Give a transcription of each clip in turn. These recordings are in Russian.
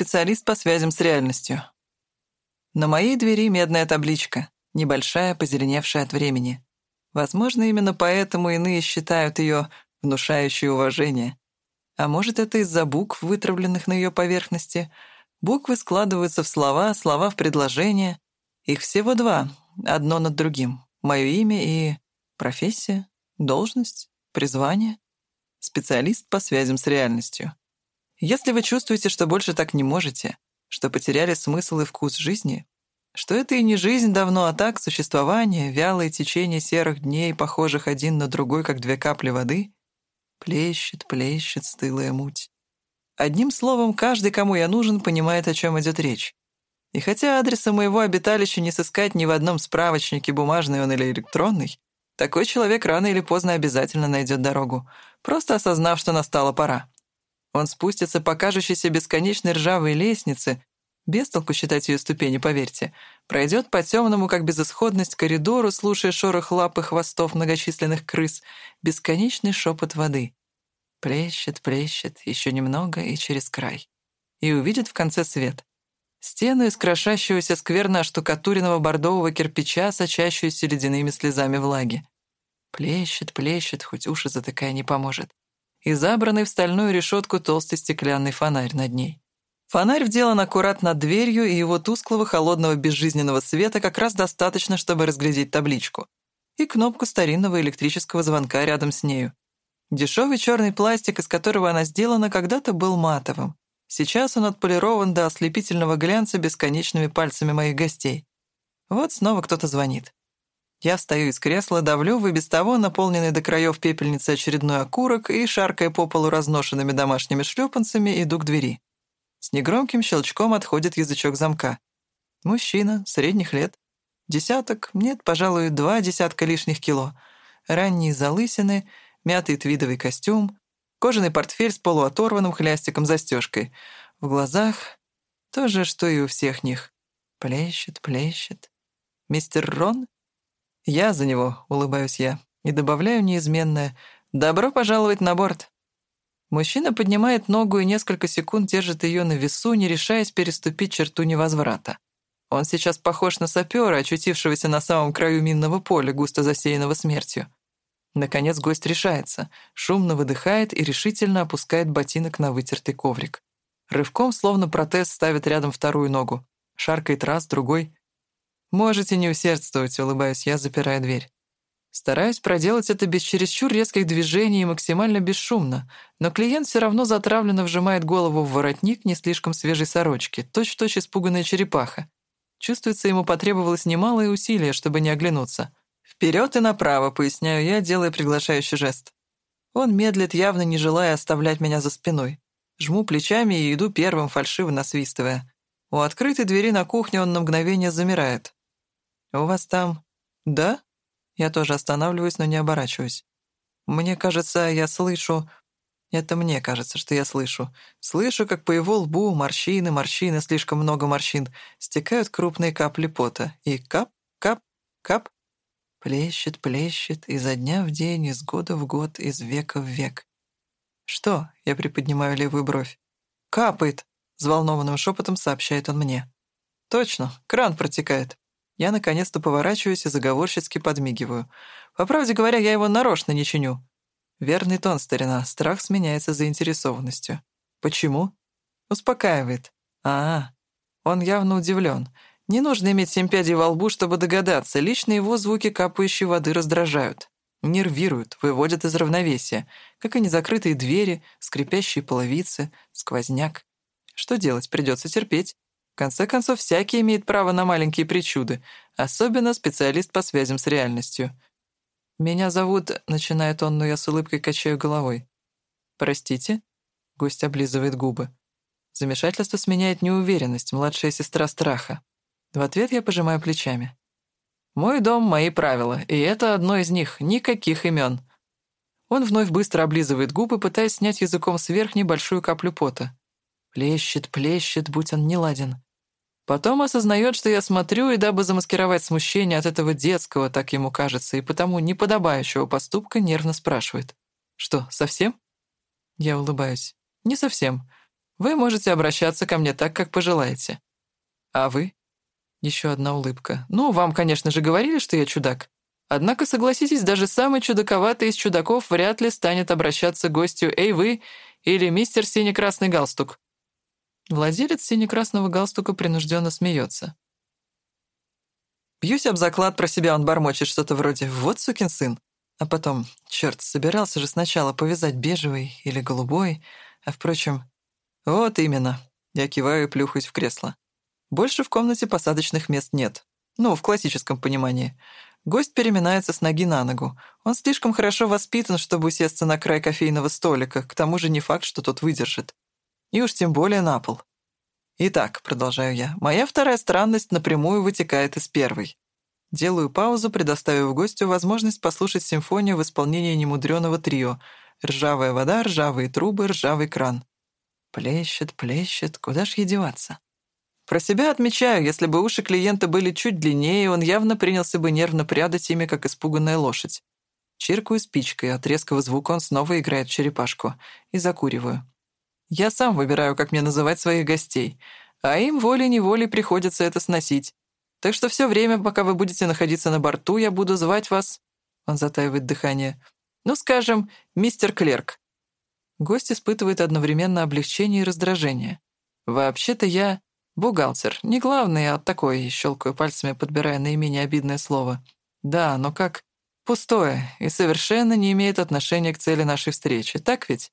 специалист по связям с реальностью. На моей двери медная табличка, небольшая, позеленевшая от времени. Возможно, именно поэтому иные считают ее внушающей уважение. А может, это из-за букв, вытравленных на ее поверхности. Буквы складываются в слова, слова в предложения. Их всего два, одно над другим. Мое имя и профессия, должность, призвание. Специалист по связям с реальностью. Если вы чувствуете, что больше так не можете, что потеряли смысл и вкус жизни, что это и не жизнь давно, а так существование, вялое течение серых дней, похожих один на другой, как две капли воды, плещет, плещет стылая муть. Одним словом, каждый, кому я нужен, понимает, о чем идет речь. И хотя адреса моего обиталища не сыскать ни в одном справочнике, бумажный он или электронный, такой человек рано или поздно обязательно найдет дорогу, просто осознав, что настала пора. Он спустится по кажущейся бесконечной ржавой лестнице, без толку считать ее ступени, поверьте, пройдет по темному, как безысходность, коридору, слушая шорох лап и хвостов многочисленных крыс, бесконечный шепот воды. Плещет, плещет, еще немного и через край. И увидит в конце свет. Стену из крошащегося скверно оштукатуренного бордового кирпича, сочащуюся ледяными слезами влаги. Плещет, плещет, хоть уши затыкая не поможет и забранный в стальную решетку толстый стеклянный фонарь над ней. Фонарь вделан аккурат над дверью, и его тусклого холодного безжизненного света как раз достаточно, чтобы разглядеть табличку. И кнопку старинного электрического звонка рядом с нею. Дешевый черный пластик, из которого она сделана, когда-то был матовым. Сейчас он отполирован до ослепительного глянца бесконечными пальцами моих гостей. Вот снова кто-то звонит. Я встаю из кресла, давлю в и без того наполненный до краев пепельницы очередной окурок и, шаркая по полу разношенными домашними шлепанцами, иду к двери. С негромким щелчком отходит язычок замка. Мужчина, средних лет. Десяток, нет, пожалуй, два десятка лишних кило. Ранние залысины, мятый твидовый костюм, кожаный портфель с полуоторванным хлястиком-застежкой. В глазах то же, что и у всех них. Плещет, плещет. Мистер Рон? «Я за него», — улыбаюсь я, и добавляю неизменное «Добро пожаловать на борт». Мужчина поднимает ногу и несколько секунд держит ее на весу, не решаясь переступить черту невозврата. Он сейчас похож на сапера, очутившегося на самом краю минного поля, густо засеянного смертью. Наконец гость решается, шумно выдыхает и решительно опускает ботинок на вытертый коврик. Рывком, словно протез, ставит рядом вторую ногу. Шаркает раз, другой. «Можете не усердствовать», — улыбаюсь я, запирая дверь. Стараюсь проделать это без чересчур резких движений и максимально бесшумно, но клиент все равно затравленно вжимает голову в воротник не слишком свежей сорочки, точь-в-точь -точь испуганная черепаха. Чувствуется, ему потребовалось немалое усилие, чтобы не оглянуться. Вперед и направо», — поясняю я, делая приглашающий жест. Он медлит, явно не желая оставлять меня за спиной. Жму плечами и иду первым, фальшиво насвистывая. У открытой двери на кухне он на мгновение замирает. «У вас там...» «Да?» Я тоже останавливаюсь, но не оборачиваюсь. Мне кажется, я слышу... Это мне кажется, что я слышу. Слышу, как по его лбу морщины, морщины, слишком много морщин, стекают крупные капли пота. И кап, кап, кап. Плещет, плещет, изо дня в день, из года в год, из века в век. «Что?» — я приподнимаю левую бровь. «Капает!» — взволнованным шепотом сообщает он мне. «Точно, кран протекает. Я наконец-то поворачиваюсь и заговорщицки подмигиваю. По правде говоря, я его нарочно не чиню. Верный тон, старина. Страх сменяется заинтересованностью. Почему? Успокаивает. А, -а. он явно удивлен. Не нужно иметь семь пядей во лбу, чтобы догадаться. Лично его звуки капающей воды раздражают. Нервируют, выводят из равновесия, как и незакрытые двери, скрипящие половицы, сквозняк. Что делать, придется терпеть конце концов, всякий имеет право на маленькие причуды, особенно специалист по связям с реальностью. «Меня зовут...» — начинает он, но я с улыбкой качаю головой. «Простите?» — гость облизывает губы. Замешательство сменяет неуверенность, младшая сестра страха. В ответ я пожимаю плечами. «Мой дом — мои правила, и это одно из них, никаких имен. Он вновь быстро облизывает губы, пытаясь снять языком сверх небольшую каплю пота. Плещет, плещет, будь он неладен. Потом осознает, что я смотрю, и дабы замаскировать смущение от этого детского, так ему кажется, и потому неподобающего поступка, нервно спрашивает. «Что, совсем?» Я улыбаюсь. «Не совсем. Вы можете обращаться ко мне так, как пожелаете. А вы? Еще одна улыбка. Ну, вам, конечно же, говорили, что я чудак. Однако, согласитесь, даже самый чудаковатый из чудаков вряд ли станет обращаться к гостю «Эй, вы!» или «Мистер синий-красный галстук». Владелец сине-красного галстука принужденно смеется. Бьюсь об заклад про себя, он бормочет что-то вроде «Вот сукин сын». А потом, черт, собирался же сначала повязать бежевый или голубой, а, впрочем, вот именно. Я киваю и плюхаюсь в кресло. Больше в комнате посадочных мест нет. Ну, в классическом понимании. Гость переминается с ноги на ногу. Он слишком хорошо воспитан, чтобы усесться на край кофейного столика, к тому же не факт, что тот выдержит. И уж тем более на пол. Итак, продолжаю я, моя вторая странность напрямую вытекает из первой. Делаю паузу, предоставив гостю возможность послушать симфонию в исполнении немудреного трио «Ржавая вода, ржавые трубы, ржавый кран». Плещет, плещет, куда ж ей деваться? Про себя отмечаю, если бы уши клиента были чуть длиннее, он явно принялся бы нервно прядать ими, как испуганная лошадь. Чиркаю спичкой, от резкого звука он снова играет черепашку. И закуриваю. Я сам выбираю, как мне называть своих гостей, а им волей-неволей приходится это сносить. Так что все время, пока вы будете находиться на борту, я буду звать вас... Он затаивает дыхание. Ну, скажем, мистер Клерк. Гость испытывает одновременно облегчение и раздражение. Вообще-то я «Бухгалтер. Не главный, а такой», — щелкаю пальцами, подбирая наименее обидное слово. «Да, но как? Пустое и совершенно не имеет отношения к цели нашей встречи, так ведь?»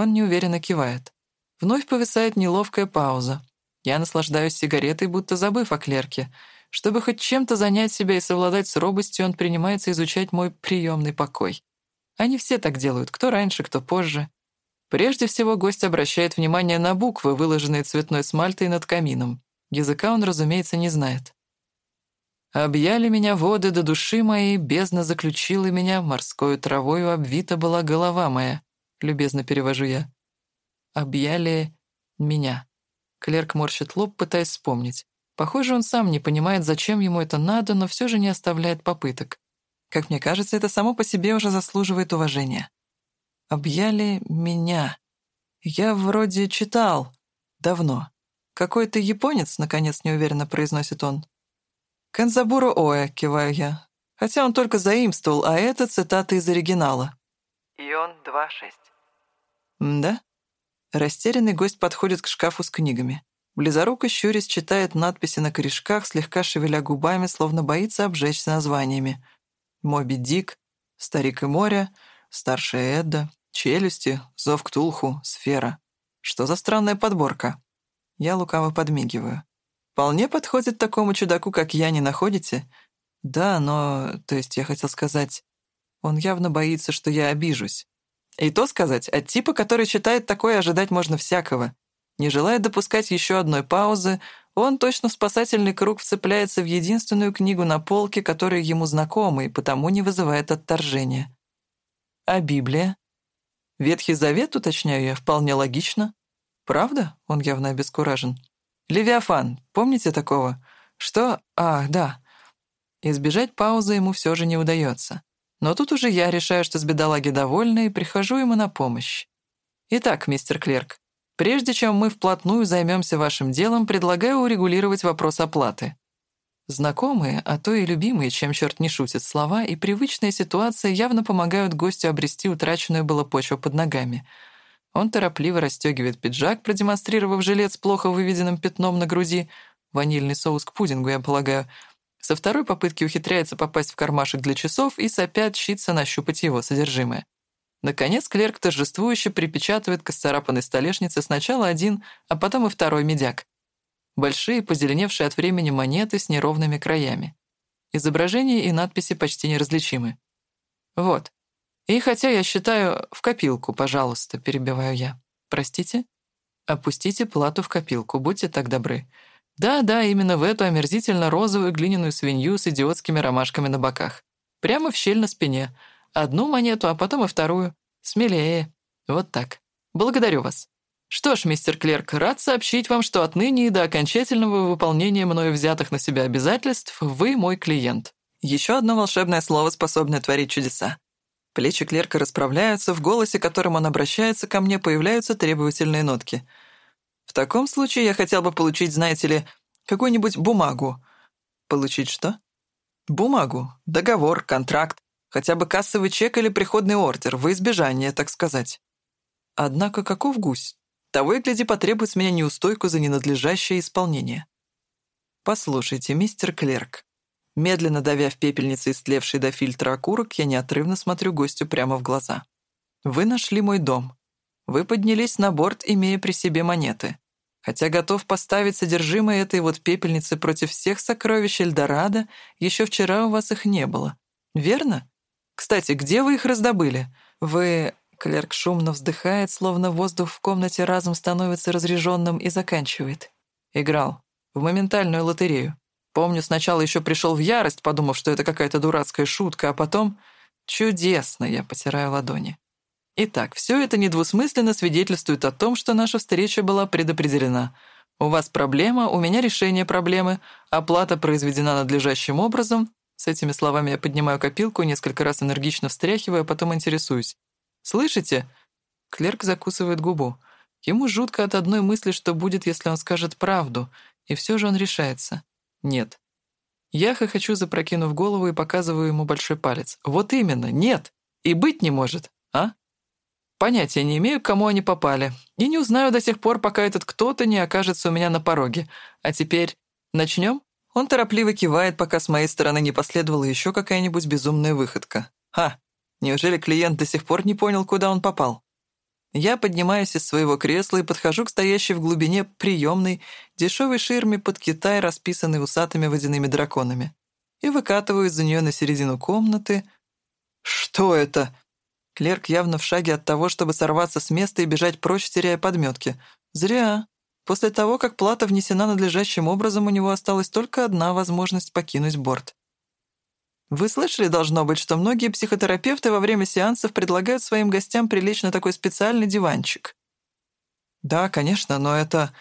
Он неуверенно кивает. Вновь повисает неловкая пауза. Я наслаждаюсь сигаретой, будто забыв о клерке. Чтобы хоть чем-то занять себя и совладать с робостью, он принимается изучать мой приемный покой. Они все так делают, кто раньше, кто позже. Прежде всего гость обращает внимание на буквы, выложенные цветной смальтой над камином. Языка он, разумеется, не знает. «Объяли меня воды до души моей, бездна заключила меня, морскою травою обвита была голова моя», — любезно перевожу я. «Объяли меня». Клерк морщит лоб, пытаясь вспомнить. Похоже, он сам не понимает, зачем ему это надо, но все же не оставляет попыток. Как мне кажется, это само по себе уже заслуживает уважения объяли меня. Я вроде читал. Давно. Какой-то японец, наконец, неуверенно произносит он. «Канзабуро Оэ», — киваю я. Хотя он только заимствовал, а это цитата из оригинала. «Ион 2.6». «Да?» Растерянный гость подходит к шкафу с книгами. Близоруко щурясь читает надписи на корешках, слегка шевеля губами, словно боится обжечься названиями. «Моби Дик», «Старик и море», «Старшая Эдда», Челюсти, зов Ктулху, сфера. Что за странная подборка? Я лукаво подмигиваю. Вполне подходит такому чудаку, как я, не находите? Да, но... То есть я хотел сказать... Он явно боится, что я обижусь. И то сказать, от типа, который читает такое, ожидать можно всякого. Не желая допускать еще одной паузы, он точно в спасательный круг вцепляется в единственную книгу на полке, которая ему знакома и потому не вызывает отторжения. А Библия? Ветхий Завет, уточняю я, вполне логично. Правда? Он явно обескуражен. Левиафан, помните такого? Что? А, да. Избежать паузы ему все же не удается. Но тут уже я решаю, что с бедолаги довольна, и прихожу ему на помощь. Итак, мистер Клерк, прежде чем мы вплотную займемся вашим делом, предлагаю урегулировать вопрос оплаты. Знакомые, а то и любимые, чем черт не шутит, слова и привычная ситуация явно помогают гостю обрести утраченную было почву под ногами. Он торопливо расстегивает пиджак, продемонстрировав жилет с плохо выведенным пятном на груди, ванильный соус к пудингу, я полагаю. Со второй попытки ухитряется попасть в кармашек для часов и сопя тщится нащупать его содержимое. Наконец клерк торжествующе припечатывает к исцарапанной столешнице сначала один, а потом и второй медяк большие, позеленевшие от времени монеты с неровными краями. Изображения и надписи почти неразличимы. Вот. И хотя я считаю в копилку, пожалуйста, перебиваю я. Простите? Опустите плату в копилку, будьте так добры. Да-да, именно в эту омерзительно-розовую глиняную свинью с идиотскими ромашками на боках. Прямо в щель на спине. Одну монету, а потом и вторую. Смелее. Вот так. Благодарю вас. Что ж, мистер Клерк, рад сообщить вам, что отныне и до окончательного выполнения мною взятых на себя обязательств вы мой клиент. Еще одно волшебное слово, способное творить чудеса. Плечи клерка расправляются, в голосе, которым он обращается ко мне, появляются требовательные нотки. В таком случае я хотел бы получить, знаете ли, какую-нибудь бумагу. Получить что? Бумагу, договор, контракт, хотя бы кассовый чек или приходный ордер, во избежание, так сказать. Однако каков гусь? Того и гляди потребует с меня неустойку за ненадлежащее исполнение. Послушайте, мистер Клерк. Медленно давя в пепельнице истлевший до фильтра окурок, я неотрывно смотрю гостю прямо в глаза. Вы нашли мой дом. Вы поднялись на борт, имея при себе монеты. Хотя готов поставить содержимое этой вот пепельницы против всех сокровищ Эльдорадо, еще вчера у вас их не было. Верно? Кстати, где вы их раздобыли? Вы... Клерк шумно вздыхает, словно воздух в комнате разом становится разреженным и заканчивает. Играл. В моментальную лотерею. Помню, сначала еще пришел в ярость, подумав, что это какая-то дурацкая шутка, а потом... Чудесно, я потираю ладони. Итак, все это недвусмысленно свидетельствует о том, что наша встреча была предопределена. У вас проблема, у меня решение проблемы, оплата произведена надлежащим образом. С этими словами я поднимаю копилку, несколько раз энергично встряхиваю, а потом интересуюсь. «Слышите?» Клерк закусывает губу. Ему жутко от одной мысли, что будет, если он скажет правду, и все же он решается. «Нет». Я хохочу, запрокинув голову и показываю ему большой палец. «Вот именно, нет! И быть не может, а?» Понятия не имею, к кому они попали. И не узнаю до сих пор, пока этот кто-то не окажется у меня на пороге. А теперь начнем? Он торопливо кивает, пока с моей стороны не последовала еще какая-нибудь безумная выходка. Ха! Неужели клиент до сих пор не понял, куда он попал? Я поднимаюсь из своего кресла и подхожу к стоящей в глубине приемной дешевой ширме под Китай, расписанной усатыми водяными драконами, и выкатываю из-за нее на середину комнаты. «Что это?» Клерк явно в шаге от того, чтобы сорваться с места и бежать прочь, теряя подметки. Зря. После того, как плата внесена надлежащим образом, у него осталась только одна возможность покинуть борт. Вы слышали, должно быть, что многие психотерапевты во время сеансов предлагают своим гостям прилечь на такой специальный диванчик? Да, конечно, но это...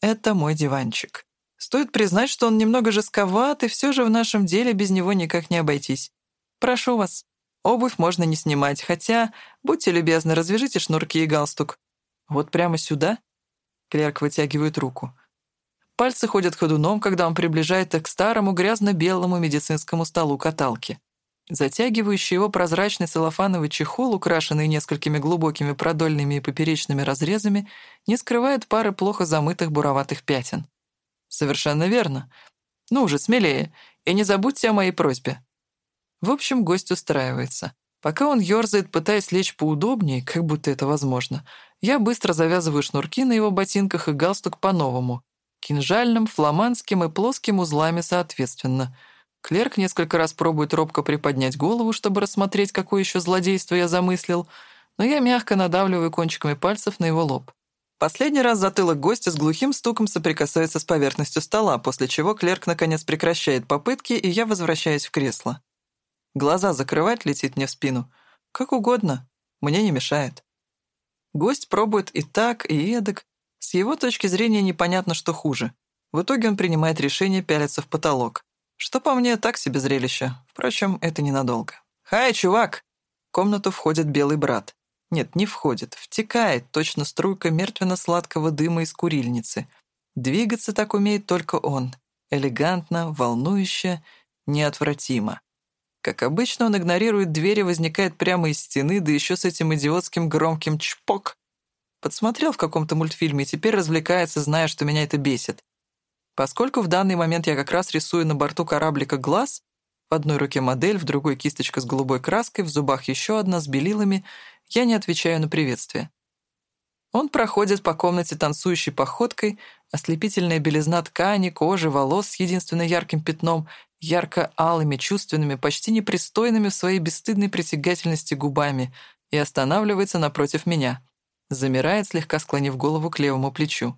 это мой диванчик. Стоит признать, что он немного жестковат, и все же в нашем деле без него никак не обойтись. Прошу вас. Обувь можно не снимать, хотя, будьте любезны, развяжите шнурки и галстук. Вот прямо сюда?» Клерк вытягивает руку. Пальцы ходят ходуном, когда он приближается к старому грязно-белому медицинскому столу каталки. Затягивающий его прозрачный целлофановый чехол, украшенный несколькими глубокими продольными и поперечными разрезами, не скрывает пары плохо замытых буроватых пятен. «Совершенно верно. Ну уже смелее. И не забудьте о моей просьбе. В общем, гость устраивается. Пока он ёрзает, пытаясь лечь поудобнее, как будто это возможно, я быстро завязываю шнурки на его ботинках и галстук по-новому. Кинжальным, фламандским и плоским узлами соответственно. Клерк несколько раз пробует робко приподнять голову, чтобы рассмотреть, какое еще злодейство я замыслил, но я мягко надавливаю кончиками пальцев на его лоб. Последний раз затылок гостя с глухим стуком соприкасается с поверхностью стола, после чего клерк наконец прекращает попытки, и я возвращаюсь в кресло. Глаза закрывать летит мне в спину. Как угодно, мне не мешает. Гость пробует и так, и эдак. С его точки зрения непонятно, что хуже. В итоге он принимает решение пялиться в потолок. Что по мне, так себе зрелище. Впрочем, это ненадолго. «Хай, чувак!» В комнату входит белый брат. Нет, не входит. Втекает, точно струйка мертвенно-сладкого дыма из курильницы. Двигаться так умеет только он. Элегантно, волнующе, неотвратимо. Как обычно, он игнорирует дверь и возникает прямо из стены, да еще с этим идиотским громким чпок. Подсмотрел в каком-то мультфильме и теперь развлекается, зная, что меня это бесит. Поскольку в данный момент я как раз рисую на борту кораблика глаз, в одной руке модель, в другой кисточка с голубой краской, в зубах еще одна с белилами, я не отвечаю на приветствие. Он проходит по комнате танцующей походкой, ослепительная белизна ткани, кожи, волос с единственным ярким пятном ярко-алыми, чувственными, почти непристойными в своей бесстыдной притягательности губами и останавливается напротив меня. Замирает, слегка склонив голову к левому плечу.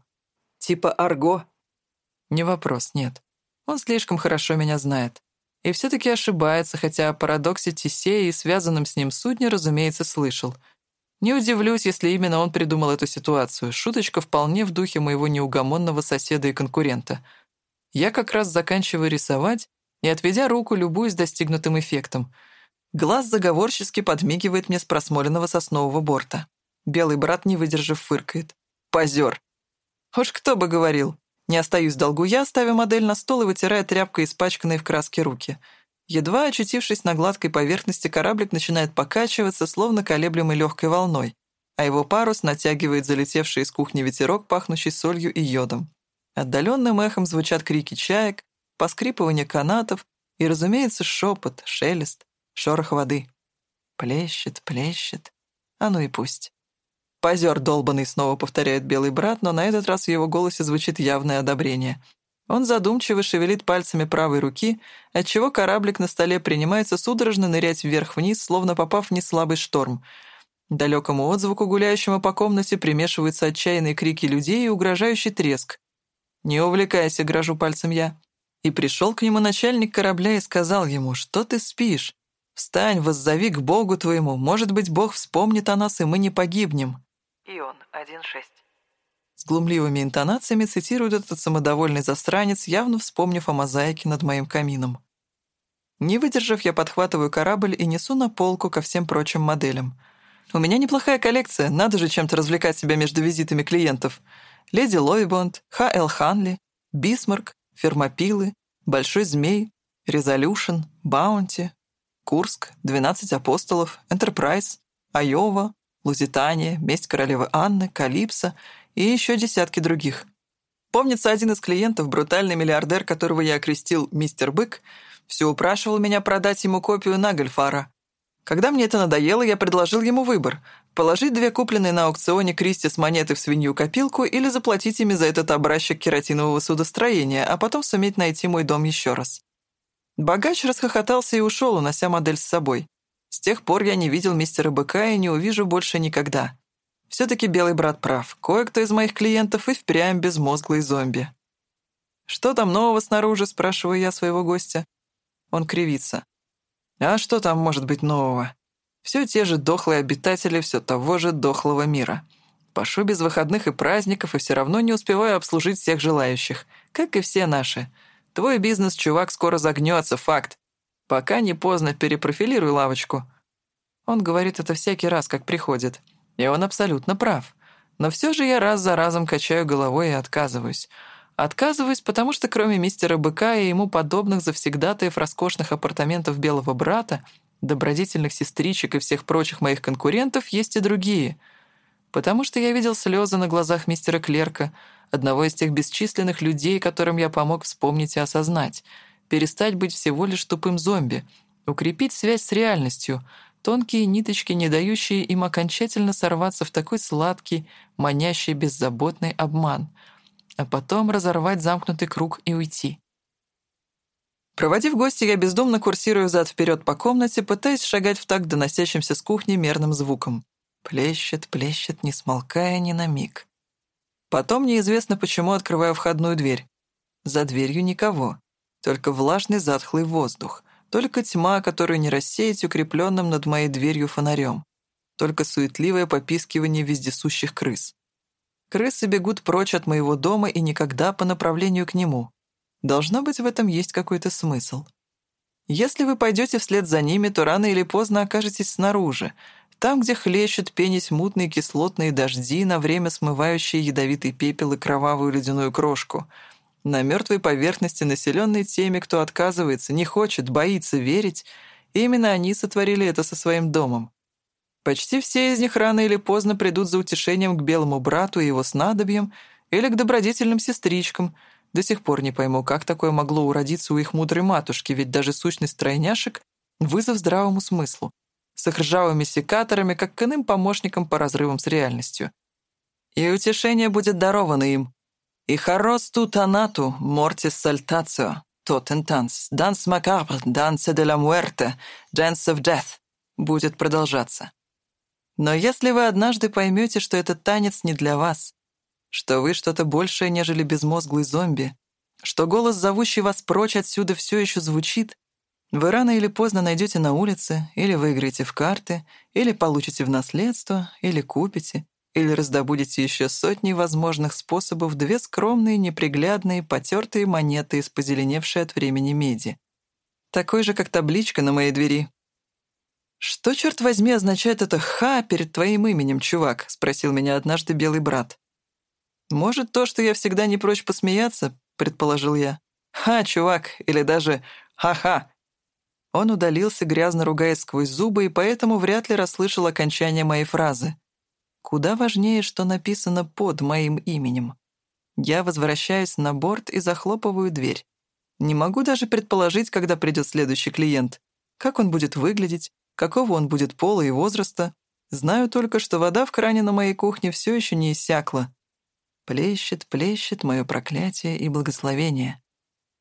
«Типа Арго?» Не вопрос, нет. Он слишком хорошо меня знает. И все таки ошибается, хотя о парадоксе Тисея и связанном с ним судне, разумеется, слышал. Не удивлюсь, если именно он придумал эту ситуацию. Шуточка вполне в духе моего неугомонного соседа и конкурента. Я как раз заканчиваю рисовать, и, отведя руку, любуюсь достигнутым эффектом. Глаз заговорчески подмигивает мне с просмоленного соснового борта. Белый брат, не выдержав, фыркает. Позер. Уж кто бы говорил. Не остаюсь в долгу я, ставя модель на стол и вытирая тряпкой испачканные в краске руки. Едва очутившись на гладкой поверхности, кораблик начинает покачиваться, словно колеблемый легкой волной, а его парус натягивает залетевший из кухни ветерок, пахнущий солью и йодом. Отдаленным эхом звучат крики чаек, поскрипывание канатов и, разумеется, шепот, шелест, шорох воды. Плещет, плещет. А ну и пусть. «Позер долбанный», — снова повторяет белый брат, но на этот раз в его голосе звучит явное одобрение. Он задумчиво шевелит пальцами правой руки, отчего кораблик на столе принимается судорожно нырять вверх-вниз, словно попав в неслабый шторм. Далекому отзвуку, гуляющему по комнате, примешиваются отчаянные крики людей и угрожающий треск. «Не увлекайся», — грожу пальцем я. И пришел к нему начальник корабля и сказал ему, «Что ты спишь? Встань, воззови к Богу твоему, может быть, Бог вспомнит о нас, и мы не погибнем». Ион 1.6. Глумливыми интонациями цитирует этот самодовольный застранец, явно вспомнив о мозаике над моим камином. Не выдержав, я подхватываю корабль и несу на полку ко всем прочим моделям. У меня неплохая коллекция, надо же чем-то развлекать себя между визитами клиентов. Леди Лавибонд, Х.Л. Ханли, Бисмарк, Фермопилы, Большой Змей, Резолюшн, Баунти, Курск, Двенадцать апостолов, Энтерпрайз, Айова, Лузитания, Месть королевы Анны, Калипсо и еще десятки других. Помнится, один из клиентов, брутальный миллиардер, которого я окрестил «Мистер Бык», все упрашивал меня продать ему копию Нагельфара. Когда мне это надоело, я предложил ему выбор – положить две купленные на аукционе Кристис монеты в свинью-копилку или заплатить ими за этот образчик кератинового судостроения, а потом суметь найти мой дом еще раз. Богач расхохотался и ушел, унося модель с собой. С тех пор я не видел мистера Быка и не увижу больше никогда. Все-таки белый брат прав. Кое-кто из моих клиентов и впрямь безмозглый зомби. «Что там нового снаружи?» — спрашиваю я своего гостя. Он кривится. «А что там может быть нового? Все те же дохлые обитатели все того же дохлого мира. Пашу без выходных и праздников и все равно не успеваю обслужить всех желающих, как и все наши. Твой бизнес, чувак, скоро загнется, факт. Пока не поздно, перепрофилируй лавочку». Он говорит это всякий раз, как приходит. И он абсолютно прав. Но все же я раз за разом качаю головой и отказываюсь. Отказываюсь, потому что кроме мистера Быка и ему подобных завсегдатаев роскошных апартаментов Белого Брата, добродетельных сестричек и всех прочих моих конкурентов есть и другие. Потому что я видел слезы на глазах мистера Клерка, одного из тех бесчисленных людей, которым я помог вспомнить и осознать — перестать быть всего лишь тупым зомби, укрепить связь с реальностью, тонкие ниточки, не дающие им окончательно сорваться в такой сладкий, манящий, беззаботный обман, а потом разорвать замкнутый круг и уйти. Проводив гостя, я бездумно курсирую зад вперед по комнате, пытаясь шагать в такт доносящимся с кухни мерным звуком. Плещет, плещет, не смолкая ни на миг. Потом неизвестно, почему открываю входную дверь. За дверью никого. Только влажный затхлый воздух. Только тьма, которую не рассеять укрепленным над моей дверью фонарем. Только суетливое попискивание вездесущих крыс. Крысы бегут прочь от моего дома и никогда по направлению к нему. Должно быть, в этом есть какой-то смысл. Если вы пойдете вслед за ними, то рано или поздно окажетесь снаружи, там, где хлещут пенись мутные кислотные дожди, на время смывающие ядовитый пепел и кровавую ледяную крошку — на мертвой поверхности, населенной теми, кто отказывается, не хочет, боится верить, именно они сотворили это со своим домом. Почти все из них рано или поздно придут за утешением к белому брату и его снадобьям или к добродетельным сестричкам. До сих пор не пойму, как такое могло уродиться у их мудрой матушки, ведь даже сущность тройняшек — вызов здравому смыслу, с их ржавыми секаторами, как к иным помощникам по разрывам с реальностью. И утешение будет даровано им, и хорос тут анату, мортис сальтацио, тотен танц, данс макабр, дансе де ла муэрте, dance of death будет продолжаться. Но если вы однажды поймете, что этот танец не для вас, что вы что-то большее, нежели безмозглый зомби, что голос, зовущий вас прочь отсюда, все еще звучит, вы рано или поздно найдете на улице, или выиграете в карты, или получите в наследство, или купите, или раздобудете еще сотни возможных способов две скромные, неприглядные, потертые монеты из позеленевшей от времени меди. Такой же, как табличка на моей двери. «Что, черт возьми, означает это «ха» перед твоим именем, чувак?» — спросил меня однажды белый брат. Может, то, что я всегда не прочь посмеяться, предположил я. «Ха, чувак!» или даже «Ха-ха!» Он удалился, грязно ругаясь сквозь зубы, и поэтому вряд ли расслышал окончание моей фразы. Куда важнее, что написано под моим именем. Я возвращаюсь на борт и захлопываю дверь. Не могу даже предположить, когда придет следующий клиент. Как он будет выглядеть, какого он будет пола и возраста. Знаю только, что вода в кране на моей кухне все еще не иссякла. Плещет, плещет мое проклятие и благословение.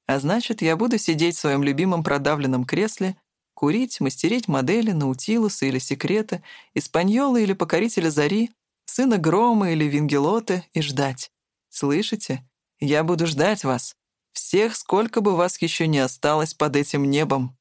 А значит, я буду сидеть в своем любимом продавленном кресле, курить, мастерить модели, наутилуса или секрета, испаньола или покорителя зари, сына грома или вингелота и ждать. Слышите? Я буду ждать вас. Всех, сколько бы вас еще не осталось под этим небом.